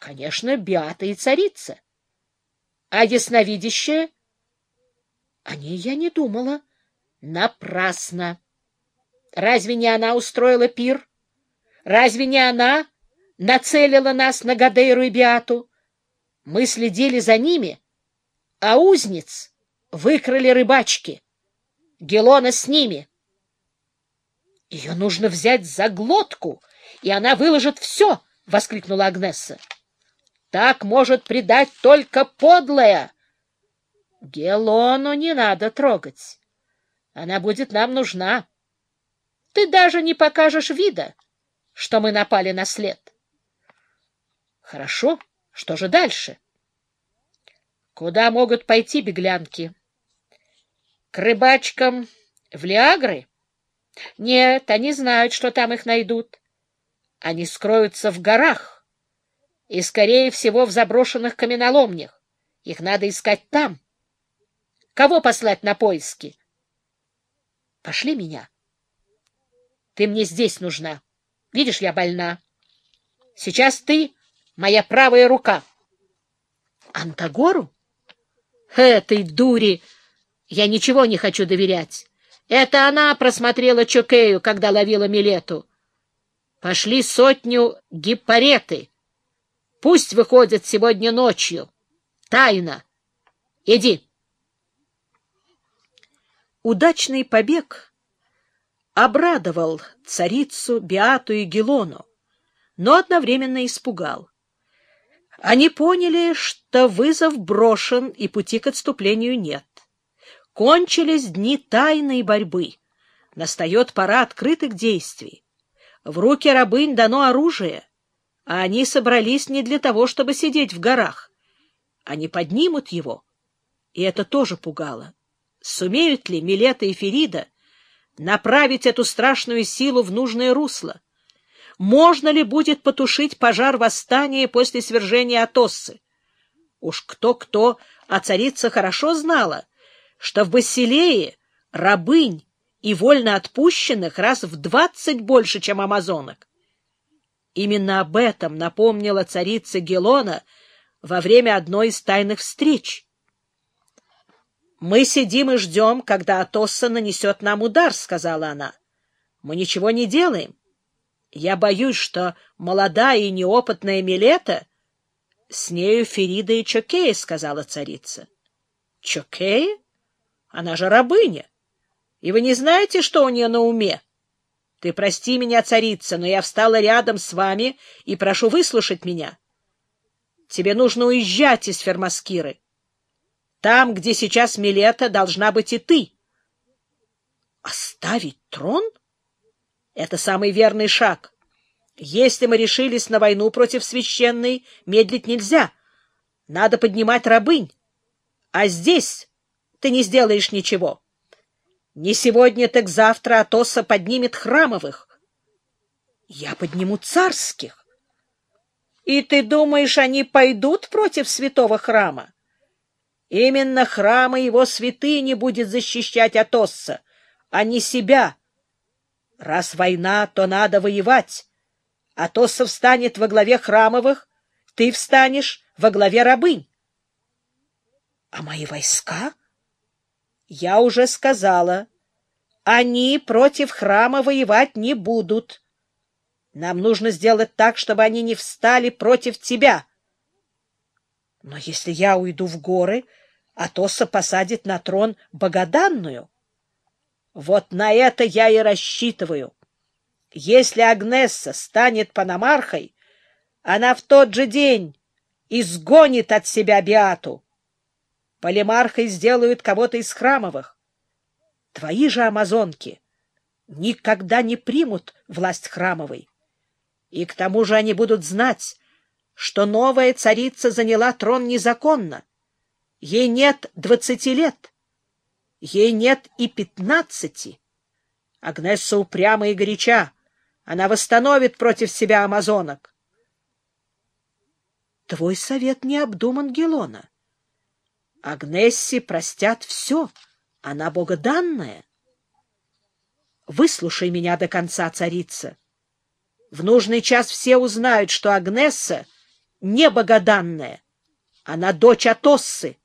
Конечно, Биата и царица. А ясновидящая? О ней я не думала. Напрасно. Разве не она устроила пир? Разве не она нацелила нас на Гадейру и Биату? Мы следили за ними, а узниц выкрали рыбачки. Гелона с ними. Ее нужно взять за глотку, и она выложит все, — воскликнула Агнесса. Так может предать только подлая. Гелону не надо трогать. Она будет нам нужна. Ты даже не покажешь вида, что мы напали на след. Хорошо, что же дальше? Куда могут пойти беглянки? К рыбачкам в Лиагры? Нет, они знают, что там их найдут. Они скроются в горах и, скорее всего, в заброшенных каменоломнях. Их надо искать там. Кого послать на поиски? Пошли меня. Ты мне здесь нужна. Видишь, я больна. Сейчас ты моя правая рука. Антагору? Этой дури я ничего не хочу доверять. Это она просмотрела Чокею, когда ловила Милету. Пошли сотню гиппареты. Пусть выходят сегодня ночью. Тайна. Иди. Удачный побег обрадовал царицу Биату и Гелону, но одновременно испугал. Они поняли, что вызов брошен и пути к отступлению нет. Кончились дни тайной борьбы. Настает пора открытых действий. В руки рабынь дано оружие, а они собрались не для того, чтобы сидеть в горах. Они поднимут его, и это тоже пугало. Сумеют ли Милета и Ферида направить эту страшную силу в нужное русло? Можно ли будет потушить пожар восстания после свержения Атоссы? Уж кто-кто, а царица хорошо знала, что в Басилее рабынь и вольно отпущенных раз в двадцать больше, чем амазонок. Именно об этом напомнила царица Гелона во время одной из тайных встреч. «Мы сидим и ждем, когда Атосса нанесет нам удар», — сказала она. «Мы ничего не делаем. Я боюсь, что молодая и неопытная Милета...» «С нею Ферида и Чокея», — сказала царица. «Чокея? Она же рабыня. И вы не знаете, что у нее на уме? Ты прости меня, царица, но я встала рядом с вами и прошу выслушать меня. Тебе нужно уезжать из Фермаскиры. Там, где сейчас Милета, должна быть и ты. Оставить трон? Это самый верный шаг. Если мы решились на войну против священной, медлить нельзя. Надо поднимать рабынь. А здесь ты не сделаешь ничего. Не сегодня, так завтра Атоса поднимет храмовых. Я подниму царских. И ты думаешь, они пойдут против святого храма? Именно храма его святыни будет защищать Атосса, а не себя. Раз война, то надо воевать. Атосса встанет во главе храмовых, ты встанешь во главе рабынь. А мои войска? Я уже сказала, они против храма воевать не будут. Нам нужно сделать так, чтобы они не встали против тебя. Но если я уйду в горы, Атоса посадит на трон богоданную. Вот на это я и рассчитываю. Если Агнесса станет паномархой, она в тот же день изгонит от себя Биату. Полимархой сделают кого-то из храмовых. Твои же амазонки никогда не примут власть храмовой. И к тому же они будут знать, что новая царица заняла трон незаконно. Ей нет двадцати лет. Ей нет и пятнадцати. Агнесса упряма и горяча. Она восстановит против себя амазонок. Твой совет не обдуман, Гелона. Агнессе простят все, она богоданная. Выслушай меня до конца, царица. В нужный час все узнают, что Агнесса небогоданная. Она дочь Атоссы.